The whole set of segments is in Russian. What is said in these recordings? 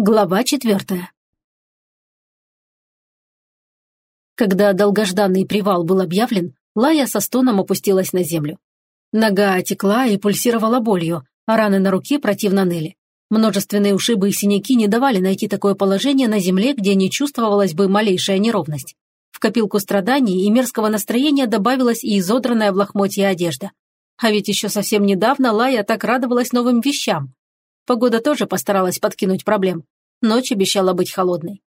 Глава четвертая. Когда долгожданный привал был объявлен, Лая со стоном опустилась на землю. Нога отекла и пульсировала болью, а раны на руке противно ныли. Множественные ушибы и синяки не давали найти такое положение на земле, где не чувствовалась бы малейшая неровность. В копилку страданий и мерзкого настроения добавилась и изодранная в лохмотье одежда. А ведь еще совсем недавно Лая так радовалась новым вещам. Погода тоже постаралась подкинуть проблем. Ночь обещала быть холодной.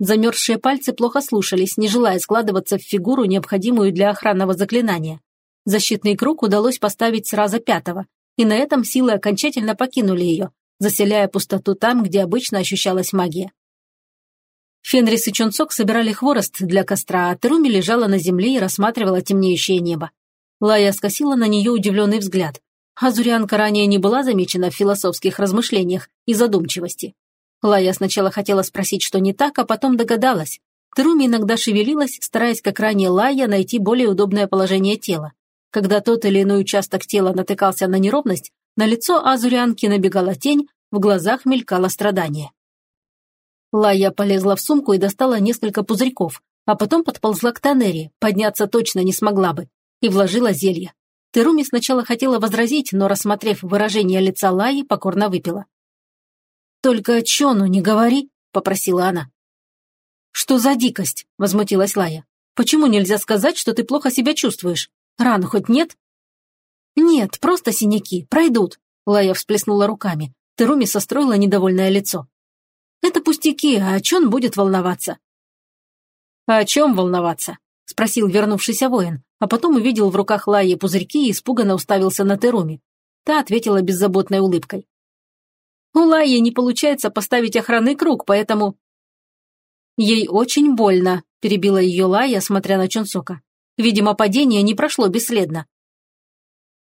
Замерзшие пальцы плохо слушались, не желая складываться в фигуру, необходимую для охранного заклинания. Защитный круг удалось поставить сразу пятого, и на этом силы окончательно покинули ее, заселяя пустоту там, где обычно ощущалась магия. Фенрис и Чунцок собирали хворост для костра, а Теруми лежала на земле и рассматривала темнеющее небо. Лая скосила на нее удивленный взгляд, Азурианка ранее не была замечена в философских размышлениях и задумчивости. Лая сначала хотела спросить, что не так, а потом догадалась. Теруми иногда шевелилась, стараясь, как ранее Лая, найти более удобное положение тела. Когда тот или иной участок тела натыкался на неровность, на лицо Азурианки набегала тень, в глазах мелькало страдание. Лая полезла в сумку и достала несколько пузырьков, а потом подползла к Танери, подняться точно не смогла бы, и вложила зелье. Теруми сначала хотела возразить, но, рассмотрев выражение лица Лаи, покорно выпила. «Только Чону не говори», — попросила она. «Что за дикость?» — возмутилась Лая. «Почему нельзя сказать, что ты плохо себя чувствуешь? Ран хоть нет?» «Нет, просто синяки, пройдут», — Лая всплеснула руками. Теруми состроила недовольное лицо. «Это пустяки, а Чон будет волноваться». «А «О чем волноваться?» — спросил вернувшийся воин, а потом увидел в руках Лайи пузырьки и испуганно уставился на Теруми. Та ответила беззаботной улыбкой. «У Лайи не получается поставить охранный круг, поэтому...» «Ей очень больно», – перебила ее Лайя, смотря на Чунсока. Видимо, падение не прошло бесследно.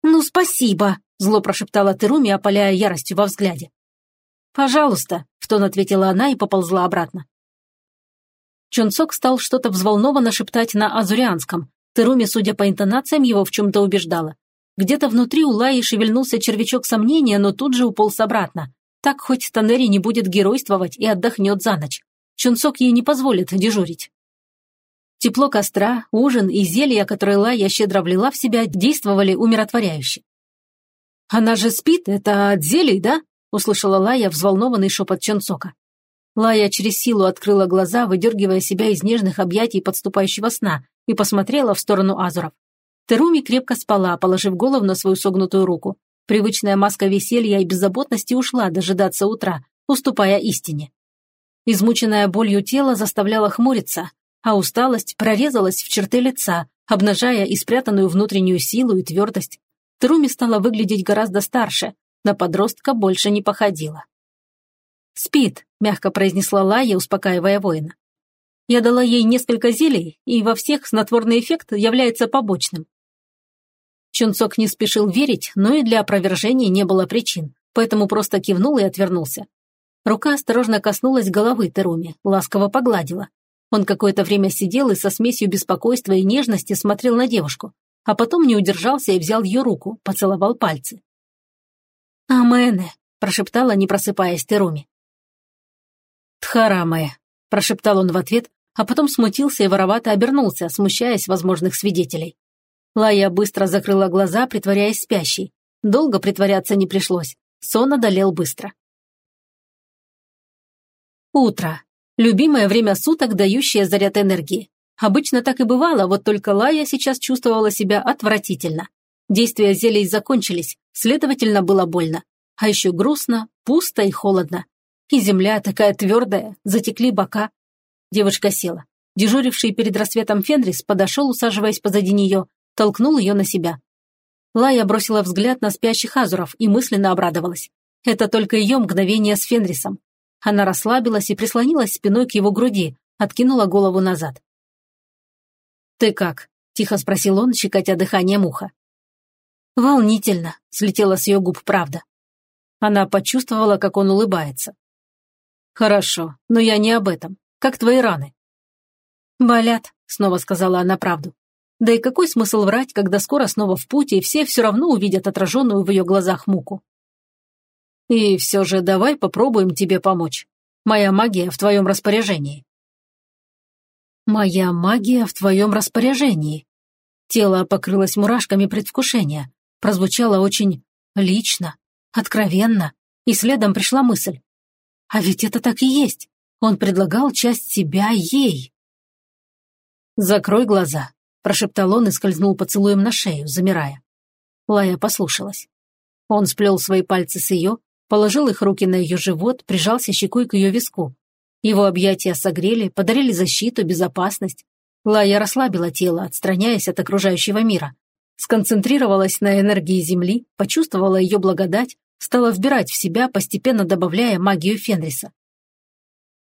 «Ну, спасибо», – зло прошептала Теруми, опаляя яростью во взгляде. «Пожалуйста», – в тон ответила она и поползла обратно. Чунсок стал что-то взволнованно шептать на азурианском, Теруми, судя по интонациям, его в чем-то убеждала. Где-то внутри у Лаи шевельнулся червячок сомнения, но тут же уполз обратно. Так хоть Танери не будет геройствовать и отдохнет за ночь. Чунцок ей не позволит дежурить. Тепло костра, ужин и зелья, которые Лая щедро влила в себя, действовали умиротворяюще. «Она же спит, это от зелий, да?» – услышала Лая взволнованный шепот Чунцока. Лая через силу открыла глаза, выдергивая себя из нежных объятий подступающего сна, и посмотрела в сторону Азуров. Теруми крепко спала, положив голову на свою согнутую руку. Привычная маска веселья и беззаботности ушла дожидаться утра, уступая истине. Измученное болью тело заставляло хмуриться, а усталость прорезалась в черты лица, обнажая и спрятанную внутреннюю силу и твердость. Теруми стала выглядеть гораздо старше, на подростка больше не походила. «Спит», – мягко произнесла Лая, успокаивая воина. Я дала ей несколько зелий, и во всех снотворный эффект является побочным. Чунцок не спешил верить, но и для опровержения не было причин, поэтому просто кивнул и отвернулся. Рука осторожно коснулась головы Теруми, ласково погладила. Он какое-то время сидел и со смесью беспокойства и нежности смотрел на девушку, а потом не удержался и взял ее руку, поцеловал пальцы. «Амене», – прошептала, не просыпаясь Теруми. «Тхарамая», – прошептал он в ответ, а потом смутился и воровато обернулся, смущаясь возможных свидетелей. Лая быстро закрыла глаза, притворяясь спящей. Долго притворяться не пришлось. Сон одолел быстро. Утро. Любимое время суток, дающее заряд энергии. Обычно так и бывало, вот только Лая сейчас чувствовала себя отвратительно. Действия зелий закончились, следовательно, было больно. А еще грустно, пусто и холодно. И земля такая твердая, затекли бока, Девушка села. Дежуривший перед рассветом Фенрис подошел, усаживаясь позади нее, толкнул ее на себя. Лая бросила взгляд на спящих азуров и мысленно обрадовалась. Это только ее мгновение с Фенрисом. Она расслабилась и прислонилась спиной к его груди, откинула голову назад. «Ты как?» – тихо спросил он, щекотя дыхание муха. «Волнительно», – слетела с ее губ правда. Она почувствовала, как он улыбается. «Хорошо, но я не об этом. Как твои раны?» «Болят», — снова сказала она правду. Да и какой смысл врать, когда скоро снова в пути, и все все равно увидят отраженную в ее глазах муку? «И все же давай попробуем тебе помочь», Моя магия в твоем распоряжении». «Моя магия в твоем распоряжении». Тело покрылось мурашками предвкушения. Прозвучало очень лично, откровенно, и следом пришла мысль. А ведь это так и есть. Он предлагал часть себя ей. «Закрой глаза», – прошептал он и скользнул поцелуем на шею, замирая. Лая послушалась. Он сплел свои пальцы с ее, положил их руки на ее живот, прижался щекой к ее виску. Его объятия согрели, подарили защиту, безопасность. Лая расслабила тело, отстраняясь от окружающего мира. Сконцентрировалась на энергии Земли, почувствовала ее благодать, стала вбирать в себя, постепенно добавляя магию Фенриса.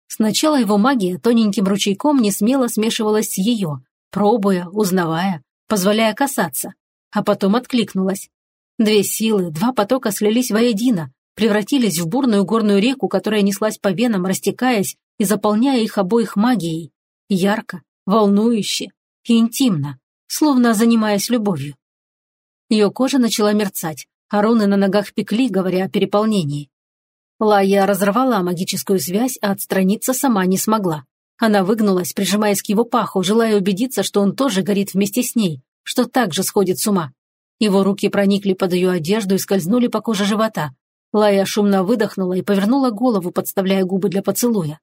Сначала его магия тоненьким ручейком не смело смешивалась с ее, пробуя, узнавая, позволяя касаться, а потом откликнулась. Две силы, два потока слились воедино, превратились в бурную горную реку, которая неслась по венам, растекаясь и заполняя их обоих магией. Ярко, волнующе и интимно, словно занимаясь любовью. Ее кожа начала мерцать, а руны на ногах пекли, говоря о переполнении. Лая разорвала магическую связь, а отстраниться сама не смогла. Она выгнулась, прижимаясь к его паху, желая убедиться, что он тоже горит вместе с ней, что также сходит с ума. Его руки проникли под ее одежду и скользнули по коже живота. Лая шумно выдохнула и повернула голову, подставляя губы для поцелуя.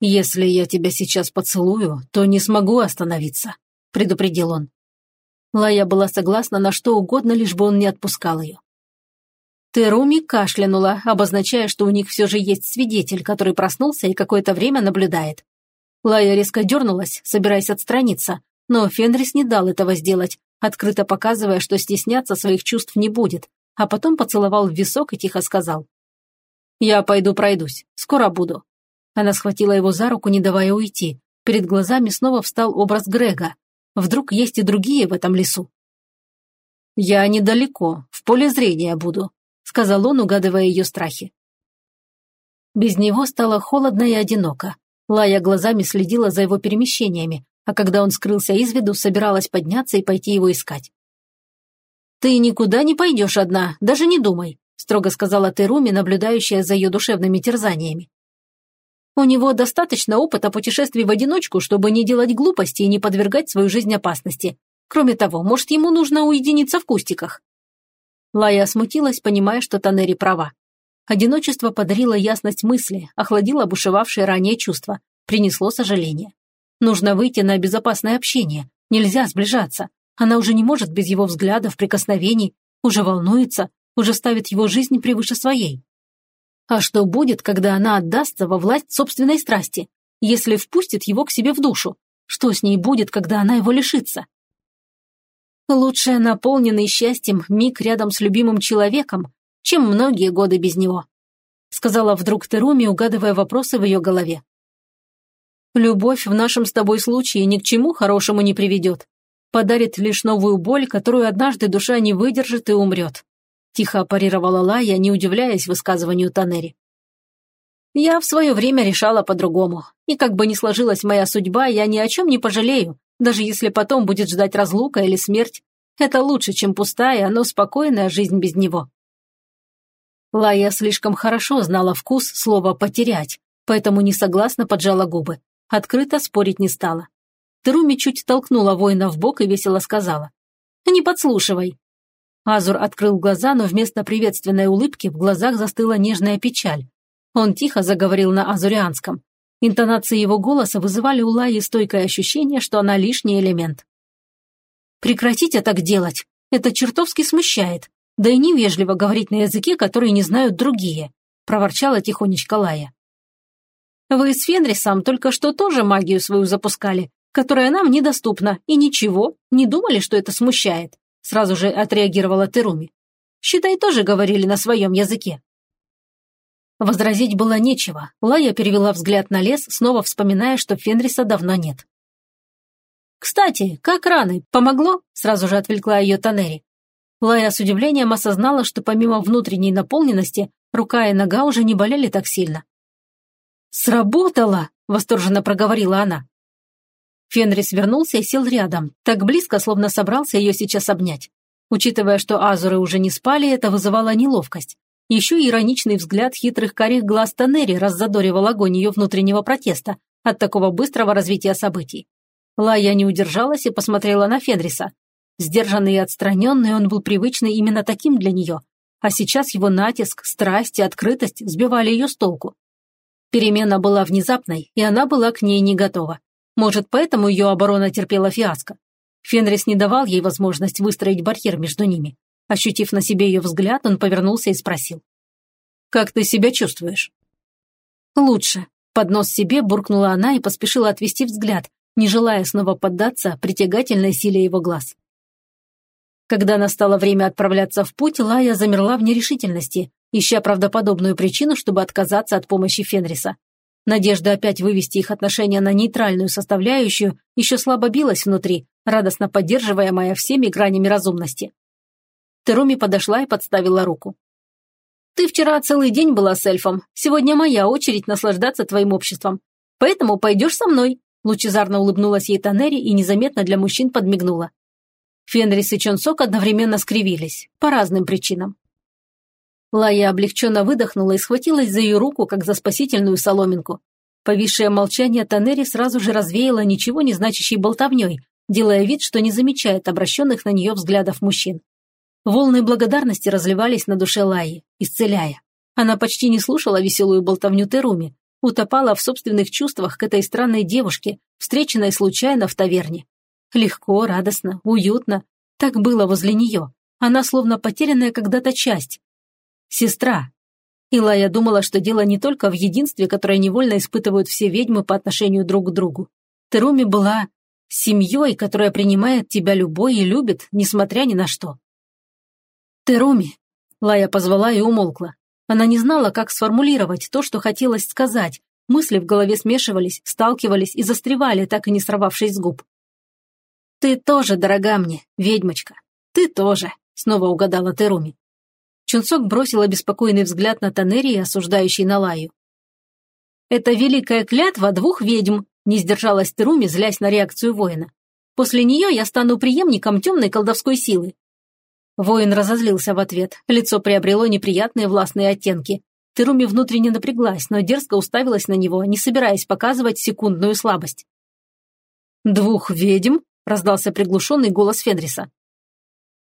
«Если я тебя сейчас поцелую, то не смогу остановиться», – предупредил он. Лая была согласна на что угодно, лишь бы он не отпускал ее. Теруми кашлянула, обозначая, что у них все же есть свидетель, который проснулся и какое-то время наблюдает. Лая резко дернулась, собираясь отстраниться, но Фенрис не дал этого сделать, открыто показывая, что стесняться своих чувств не будет, а потом поцеловал в висок и тихо сказал. «Я пойду пройдусь, скоро буду». Она схватила его за руку, не давая уйти. Перед глазами снова встал образ Грега, Вдруг есть и другие в этом лесу. «Я недалеко, в поле зрения буду», — сказал он, угадывая ее страхи. Без него стало холодно и одиноко. Лая глазами следила за его перемещениями, а когда он скрылся из виду, собиралась подняться и пойти его искать. «Ты никуда не пойдешь одна, даже не думай», строго сказала Теруми, наблюдающая за ее душевными терзаниями. У него достаточно опыта путешествий в одиночку, чтобы не делать глупости и не подвергать свою жизнь опасности. Кроме того, может, ему нужно уединиться в кустиках?» Лая смутилась, понимая, что Танери права. Одиночество подарило ясность мысли, охладило бушевавшие ранее чувства, принесло сожаление. Нужно выйти на безопасное общение, нельзя сближаться. Она уже не может без его взглядов, прикосновений, уже волнуется, уже ставит его жизнь превыше своей. А что будет, когда она отдастся во власть собственной страсти, если впустит его к себе в душу? Что с ней будет, когда она его лишится? Лучше наполненный счастьем миг рядом с любимым человеком, чем многие годы без него, сказала вдруг Теруми, угадывая вопросы в ее голове. Любовь в нашем с тобой случае ни к чему хорошему не приведет. Подарит лишь новую боль, которую однажды душа не выдержит и умрет. Тихо парировала Лая, не удивляясь высказыванию Танери. «Я в свое время решала по-другому. И как бы ни сложилась моя судьба, я ни о чем не пожалею, даже если потом будет ждать разлука или смерть. Это лучше, чем пустая, но спокойная жизнь без него». Лая слишком хорошо знала вкус слова «потерять», поэтому несогласно поджала губы. Открыто спорить не стала. Теруми чуть толкнула воина в бок и весело сказала. «Не подслушивай. Азур открыл глаза, но вместо приветственной улыбки в глазах застыла нежная печаль. Он тихо заговорил на азурианском. Интонации его голоса вызывали у Лаи стойкое ощущение, что она лишний элемент. «Прекратите так делать. Это чертовски смущает. Да и невежливо говорить на языке, который не знают другие», – проворчала тихонечко Лая. «Вы с Фенрисом только что тоже магию свою запускали, которая нам недоступна, и ничего, не думали, что это смущает?» Сразу же отреагировала Теруми. «Считай, тоже говорили на своем языке». Возразить было нечего. Лая перевела взгляд на лес, снова вспоминая, что Фенриса давно нет. «Кстати, как раны? Помогло?» – сразу же отвлекла ее Танери. Лая с удивлением осознала, что помимо внутренней наполненности, рука и нога уже не болели так сильно. «Сработало!» – восторженно проговорила она. Фенрис вернулся и сел рядом, так близко, словно собрался ее сейчас обнять. Учитывая, что азуры уже не спали, это вызывало неловкость. Еще и ироничный взгляд хитрых карих глаз Танери раззадоривал огонь ее внутреннего протеста от такого быстрого развития событий. Лая не удержалась и посмотрела на Фенриса. Сдержанный и отстраненный, он был привычный именно таким для нее, а сейчас его натиск, страсть и открытость сбивали ее с толку. Перемена была внезапной, и она была к ней не готова. Может, поэтому ее оборона терпела фиаско. Фенрис не давал ей возможность выстроить барьер между ними. Ощутив на себе ее взгляд, он повернулся и спросил. «Как ты себя чувствуешь?» «Лучше», – под нос себе буркнула она и поспешила отвести взгляд, не желая снова поддаться притягательной силе его глаз. Когда настало время отправляться в путь, Лая замерла в нерешительности, ища правдоподобную причину, чтобы отказаться от помощи Фенриса. Надежда опять вывести их отношения на нейтральную составляющую еще слабо билась внутри, радостно поддерживаемая всеми гранями разумности. Теруми подошла и подставила руку. «Ты вчера целый день была с эльфом. Сегодня моя очередь наслаждаться твоим обществом. Поэтому пойдешь со мной», лучезарно улыбнулась ей Танери и незаметно для мужчин подмигнула. Фенрис и Чонсок одновременно скривились, по разным причинам. Лая облегченно выдохнула и схватилась за ее руку, как за спасительную соломинку. Повисшее молчание Танери сразу же развеяло ничего не значащей болтовней, делая вид, что не замечает обращенных на нее взглядов мужчин. Волны благодарности разливались на душе Лаи, исцеляя. Она почти не слушала веселую болтовню Теруми, утопала в собственных чувствах к этой странной девушке, встреченной случайно в таверне. Легко, радостно, уютно. Так было возле нее. Она словно потерянная когда-то часть. Сестра. Илая думала, что дело не только в единстве, которое невольно испытывают все ведьмы по отношению друг к другу. Теруми была семьей, которая принимает тебя любой и любит, несмотря ни на что. «Теруми!» Лая позвала и умолкла. Она не знала, как сформулировать то, что хотелось сказать. Мысли в голове смешивались, сталкивались и застревали, так и не сорвавшись с губ. «Ты тоже дорога мне, ведьмочка. Ты тоже», — снова угадала Теруми. Чунцок бросил обеспокоенный взгляд на Танери, осуждающий на Лаю. «Это великая клятва двух ведьм», — не сдержалась Теруми, злясь на реакцию воина. «После нее я стану преемником темной колдовской силы». Воин разозлился в ответ, лицо приобрело неприятные властные оттенки. Теруми внутренне напряглась, но дерзко уставилась на него, не собираясь показывать секундную слабость. «Двух ведьм?» – раздался приглушенный голос Федриса.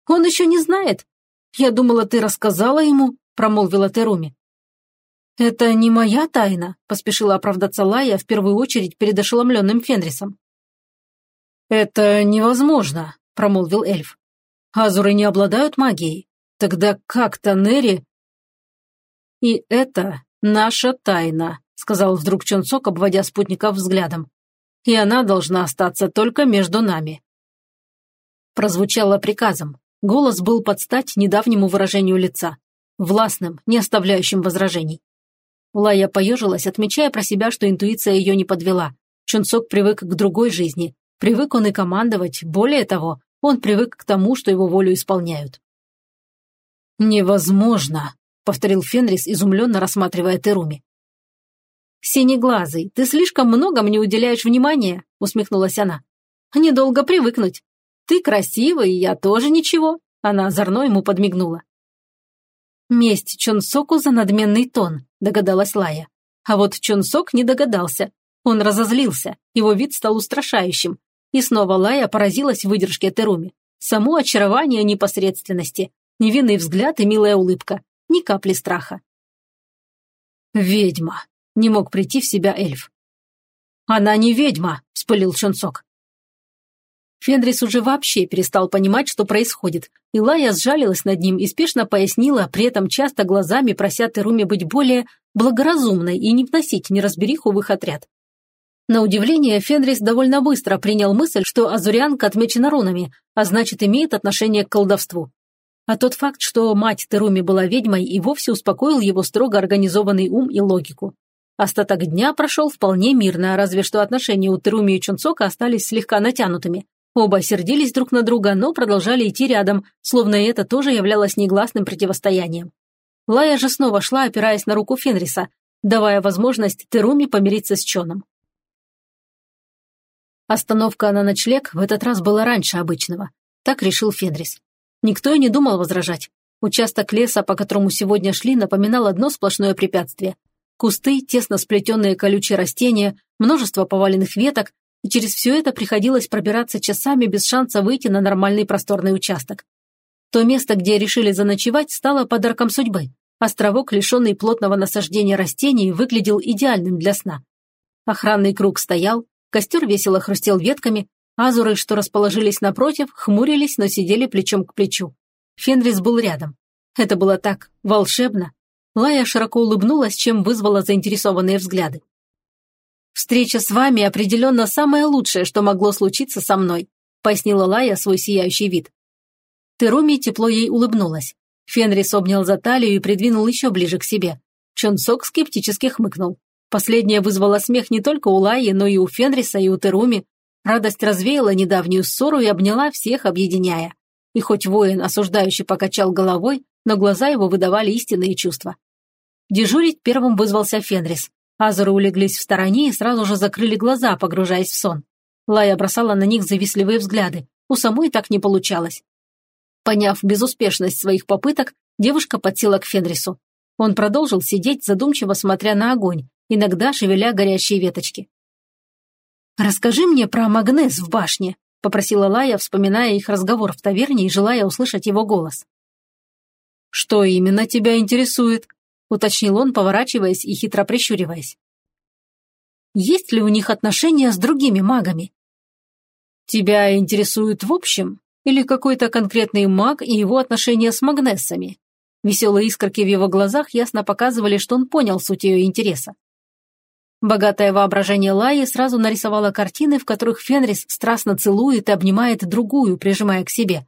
«Он еще не знает. Я думала, ты рассказала ему», – промолвила Теруми. «Это не моя тайна», – поспешила оправдаться Лая в первую очередь перед ошеломленным Фенрисом. «Это невозможно», – промолвил эльф. «Азуры не обладают магией. Тогда как Танери...» «И это наша тайна», – сказал вдруг Чонсок, обводя спутников взглядом и она должна остаться только между нами». Прозвучало приказом. Голос был под стать недавнему выражению лица. Властным, не оставляющим возражений. Лая поежилась, отмечая про себя, что интуиция ее не подвела. Чунцок привык к другой жизни. Привык он и командовать. Более того, он привык к тому, что его волю исполняют. «Невозможно», — повторил Фенрис, изумленно рассматривая Теруми. «Синеглазый, ты слишком много мне уделяешь внимания», — усмехнулась она. «Недолго привыкнуть. Ты красивый, я тоже ничего», — она озорно ему подмигнула. «Месть Чонсоку за надменный тон», — догадалась Лая. А вот Чонсок не догадался. Он разозлился, его вид стал устрашающим. И снова Лая поразилась выдержке Теруми. Само очарование непосредственности, невинный взгляд и милая улыбка, ни капли страха. «Ведьма», не мог прийти в себя эльф. «Она не ведьма!» – вспылил Шонсок. Фенрис уже вообще перестал понимать, что происходит, и Лая сжалилась над ним и спешно пояснила, при этом часто глазами прося Теруме быть более благоразумной и не вносить неразбериху в их отряд. На удивление, Фенрис довольно быстро принял мысль, что азурианка отмечена рунами, а значит, имеет отношение к колдовству. А тот факт, что мать Теруми была ведьмой, и вовсе успокоил его строго организованный ум и логику. Остаток дня прошел вполне мирно, разве что отношения у Теруми и Чунцока остались слегка натянутыми. Оба сердились друг на друга, но продолжали идти рядом, словно это тоже являлось негласным противостоянием. Лая же снова шла, опираясь на руку Фенриса, давая возможность Теруми помириться с Чоном. Остановка на ночлег в этот раз была раньше обычного. Так решил Фенрис. Никто и не думал возражать. Участок леса, по которому сегодня шли, напоминал одно сплошное препятствие. Кусты, тесно сплетенные колючие растения, множество поваленных веток, и через все это приходилось пробираться часами без шанса выйти на нормальный просторный участок. То место, где решили заночевать, стало подарком судьбы. Островок, лишенный плотного насаждения растений, выглядел идеальным для сна. Охранный круг стоял, костер весело хрустел ветками, азуры, что расположились напротив, хмурились, но сидели плечом к плечу. Фенрис был рядом. Это было так волшебно. Лая широко улыбнулась, чем вызвала заинтересованные взгляды. «Встреча с вами определенно самое лучшее, что могло случиться со мной», пояснила Лая свой сияющий вид. Теруми тепло ей улыбнулась. Фенрис обнял за талию и придвинул еще ближе к себе. Чонсок скептически хмыкнул. Последнее вызвало смех не только у Лаи, но и у Фенриса, и у Теруми. Радость развеяла недавнюю ссору и обняла всех, объединяя. И хоть воин осуждающий покачал головой, но глаза его выдавали истинные чувства. Дежурить первым вызвался Фенрис. Азеры улеглись в стороне и сразу же закрыли глаза, погружаясь в сон. Лая бросала на них завистливые взгляды. У самой так не получалось. Поняв безуспешность своих попыток, девушка подсела к Фенрису. Он продолжил сидеть, задумчиво смотря на огонь, иногда шевеля горящие веточки. «Расскажи мне про магнез в башне», – попросила Лая, вспоминая их разговор в таверне и желая услышать его голос. «Что именно тебя интересует?» – уточнил он, поворачиваясь и хитро прищуриваясь. «Есть ли у них отношения с другими магами?» «Тебя интересует в общем или какой-то конкретный маг и его отношения с магнессами?» Веселые искорки в его глазах ясно показывали, что он понял суть ее интереса. Богатое воображение Лаи сразу нарисовало картины, в которых Фенрис страстно целует и обнимает другую, прижимая к себе.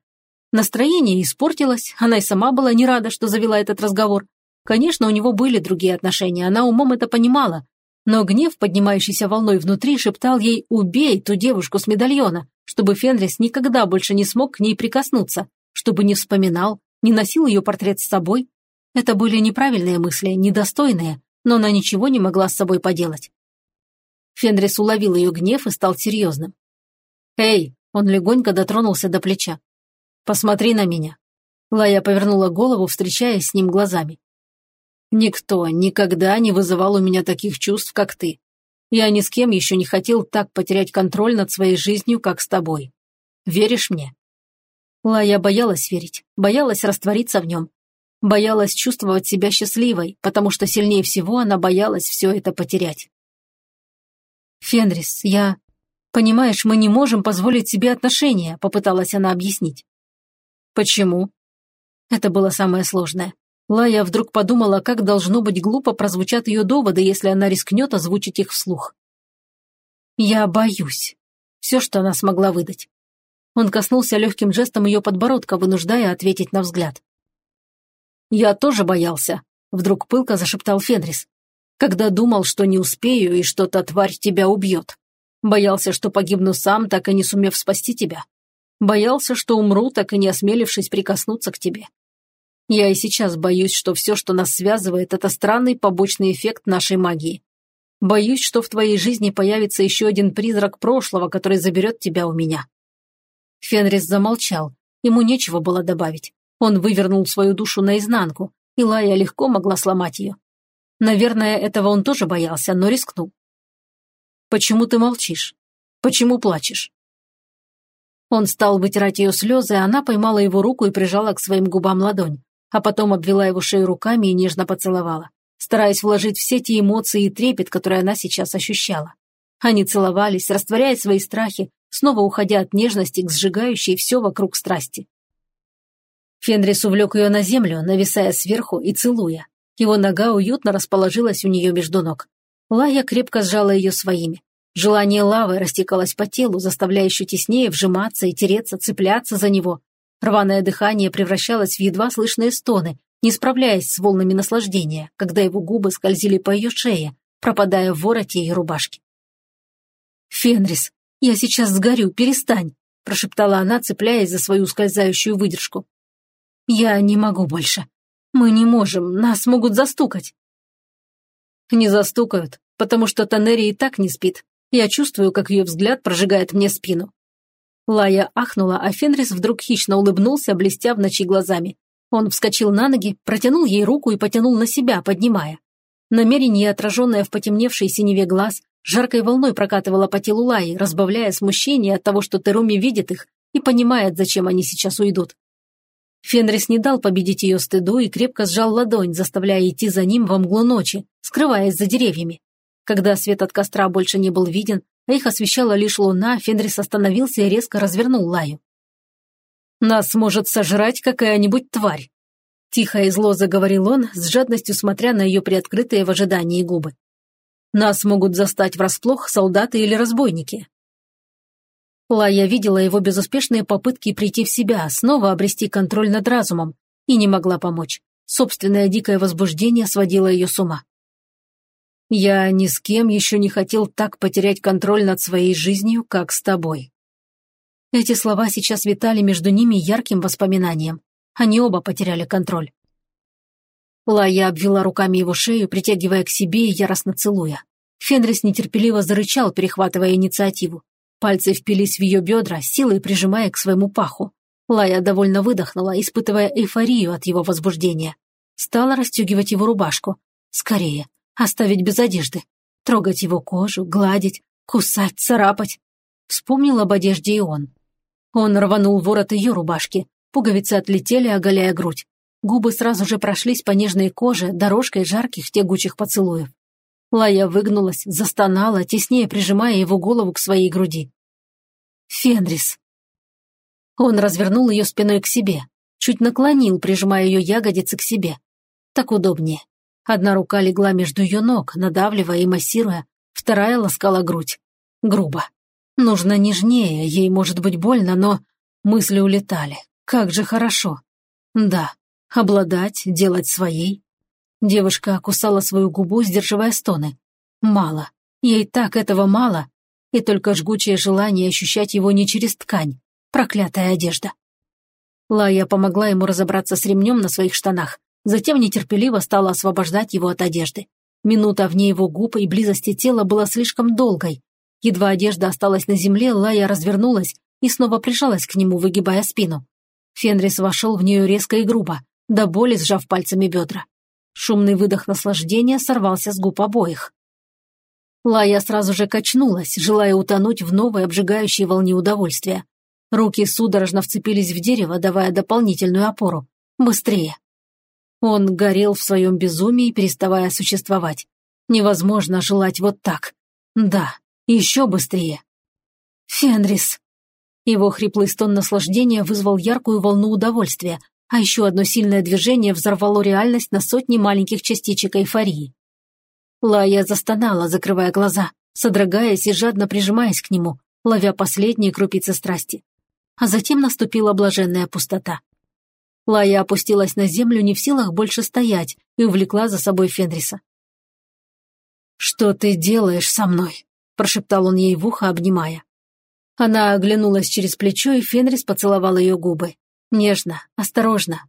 Настроение испортилось, она и сама была не рада, что завела этот разговор. Конечно, у него были другие отношения, она умом это понимала. Но гнев, поднимающийся волной внутри, шептал ей «убей ту девушку с медальона», чтобы Фенрис никогда больше не смог к ней прикоснуться, чтобы не вспоминал, не носил ее портрет с собой. Это были неправильные мысли, недостойные, но она ничего не могла с собой поделать. Фенрис уловил ее гнев и стал серьезным. «Эй!» – он легонько дотронулся до плеча. «Посмотри на меня». Лая повернула голову, встречаясь с ним глазами. «Никто никогда не вызывал у меня таких чувств, как ты. Я ни с кем еще не хотел так потерять контроль над своей жизнью, как с тобой. Веришь мне?» Лая боялась верить, боялась раствориться в нем, Боялась чувствовать себя счастливой, потому что сильнее всего она боялась все это потерять. «Фенрис, я... Понимаешь, мы не можем позволить себе отношения», — попыталась она объяснить. «Почему?» Это было самое сложное. Лая вдруг подумала, как должно быть глупо прозвучат ее доводы, если она рискнет озвучить их вслух. «Я боюсь». Все, что она смогла выдать. Он коснулся легким жестом ее подбородка, вынуждая ответить на взгляд. «Я тоже боялся», — вдруг пылко зашептал Фенрис. «Когда думал, что не успею и что та тварь тебя убьет. Боялся, что погибну сам, так и не сумев спасти тебя. Боялся, что умру, так и не осмелившись прикоснуться к тебе. Я и сейчас боюсь, что все, что нас связывает, это странный побочный эффект нашей магии. Боюсь, что в твоей жизни появится еще один призрак прошлого, который заберет тебя у меня». Фенрис замолчал. Ему нечего было добавить. Он вывернул свою душу наизнанку, и Лая легко могла сломать ее. Наверное, этого он тоже боялся, но рискнул. «Почему ты молчишь? Почему плачешь?» Он стал вытирать ее слезы, а она поймала его руку и прижала к своим губам ладонь, а потом обвела его шею руками и нежно поцеловала, стараясь вложить все те эмоции и трепет, которые она сейчас ощущала. Они целовались, растворяя свои страхи, снова уходя от нежности к сжигающей все вокруг страсти. Фенрис увлек ее на землю, нависая сверху и целуя. Его нога уютно расположилась у нее между ног. Лая крепко сжала ее своими. Желание лавы растекалось по телу, заставляя еще теснее вжиматься и тереться, цепляться за него. Рваное дыхание превращалось в едва слышные стоны, не справляясь с волнами наслаждения, когда его губы скользили по ее шее, пропадая в вороте ее рубашки. «Фенрис, я сейчас сгорю, перестань!» прошептала она, цепляясь за свою скользающую выдержку. «Я не могу больше. Мы не можем, нас могут застукать». «Не застукают, потому что Танери и так не спит. Я чувствую, как ее взгляд прожигает мне спину». Лая ахнула, а Фенрис вдруг хищно улыбнулся, блестя в ночи глазами. Он вскочил на ноги, протянул ей руку и потянул на себя, поднимая. Намерение, отраженное в потемневшей синеве глаз, жаркой волной прокатывало по телу Лаи, разбавляя смущение от того, что Теруми видит их и понимает, зачем они сейчас уйдут. Фенрис не дал победить ее стыду и крепко сжал ладонь, заставляя идти за ним во мглу ночи, скрываясь за деревьями. Когда свет от костра больше не был виден, их освещала лишь луна, Фенрис остановился и резко развернул Лаю. «Нас может сожрать какая-нибудь тварь!» Тихо и зло заговорил он, с жадностью смотря на ее приоткрытые в ожидании губы. «Нас могут застать врасплох солдаты или разбойники. Лая видела его безуспешные попытки прийти в себя, снова обрести контроль над разумом, и не могла помочь. Собственное дикое возбуждение сводило ее с ума. «Я ни с кем еще не хотел так потерять контроль над своей жизнью, как с тобой». Эти слова сейчас витали между ними ярким воспоминанием. Они оба потеряли контроль. Лая обвела руками его шею, притягивая к себе и яростно целуя. Фенрис нетерпеливо зарычал, перехватывая инициативу. Пальцы впились в ее бедра, силой прижимая к своему паху. Лая довольно выдохнула, испытывая эйфорию от его возбуждения. Стала расстегивать его рубашку. Скорее, оставить без одежды. Трогать его кожу, гладить, кусать, царапать. Вспомнил об одежде и он. Он рванул ворот ее рубашки. Пуговицы отлетели, оголяя грудь. Губы сразу же прошлись по нежной коже дорожкой жарких тягучих поцелуев. Лая выгнулась, застонала, теснее прижимая его голову к своей груди. «Фенрис!» Он развернул ее спиной к себе, чуть наклонил, прижимая ее ягодицы к себе. Так удобнее. Одна рука легла между ее ног, надавливая и массируя, вторая ласкала грудь. Грубо. Нужно нежнее, ей может быть больно, но... Мысли улетали. Как же хорошо. Да, обладать, делать своей, Девушка кусала свою губу, сдерживая стоны. Мало. Ей так этого мало. И только жгучее желание ощущать его не через ткань. Проклятая одежда. Лая помогла ему разобраться с ремнем на своих штанах, затем нетерпеливо стала освобождать его от одежды. Минута вне его губ и близости тела была слишком долгой. Едва одежда осталась на земле, Лая развернулась и снова прижалась к нему, выгибая спину. Фенрис вошел в нее резко и грубо, до боли сжав пальцами бедра. Шумный выдох наслаждения сорвался с губ обоих. Лая сразу же качнулась, желая утонуть в новой обжигающей волне удовольствия. Руки судорожно вцепились в дерево, давая дополнительную опору. Быстрее. Он горел в своем безумии, переставая существовать. Невозможно желать вот так. Да, еще быстрее. Фенрис. Его хриплый стон наслаждения вызвал яркую волну удовольствия, а еще одно сильное движение взорвало реальность на сотни маленьких частичек эйфории. Лая застонала, закрывая глаза, содрогаясь и жадно прижимаясь к нему, ловя последние крупицы страсти. А затем наступила блаженная пустота. Лая опустилась на землю, не в силах больше стоять, и увлекла за собой Фенриса. «Что ты делаешь со мной?» – прошептал он ей в ухо, обнимая. Она оглянулась через плечо, и Фенрис поцеловал ее губы. Нежно, осторожно.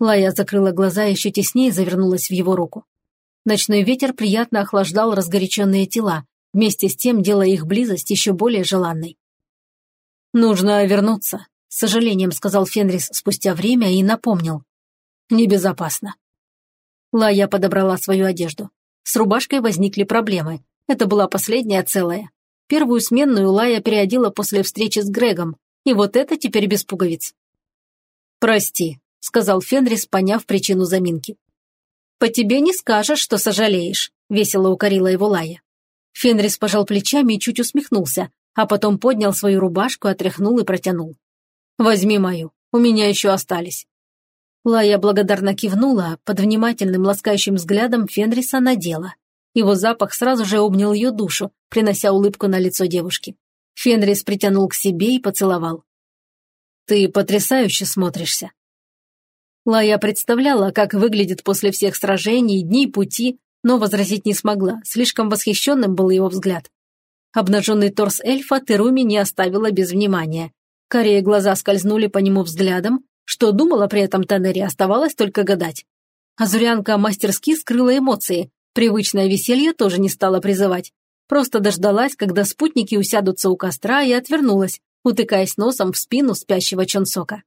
Лая закрыла глаза еще теснее завернулась в его руку. Ночной ветер приятно охлаждал разгоряченные тела, вместе с тем делая их близость еще более желанной. «Нужно вернуться», — с сожалением сказал Фенрис спустя время и напомнил. «Небезопасно». Лая подобрала свою одежду. С рубашкой возникли проблемы. Это была последняя целая. Первую сменную Лая переодела после встречи с Грегом, и вот это теперь без пуговиц. «Прости», — сказал Фенрис, поняв причину заминки. «По тебе не скажешь, что сожалеешь», — весело укорила его Лая. Фенрис пожал плечами и чуть усмехнулся, а потом поднял свою рубашку, отряхнул и протянул. «Возьми мою, у меня еще остались». Лая благодарно кивнула, под внимательным ласкающим взглядом Фенриса надела. Его запах сразу же обнял ее душу, принося улыбку на лицо девушки. Фенрис притянул к себе и поцеловал. Ты потрясающе смотришься. Лая представляла, как выглядит после всех сражений, дней пути, но возразить не смогла, слишком восхищенным был его взгляд. Обнаженный торс эльфа Теруми не оставила без внимания. Корее глаза скользнули по нему взглядом, что думала при этом Танери, оставалось только гадать. Азурянка мастерски скрыла эмоции, привычное веселье тоже не стала призывать. Просто дождалась, когда спутники усядутся у костра и отвернулась, утыкаясь носом в спину спящего Чонсока.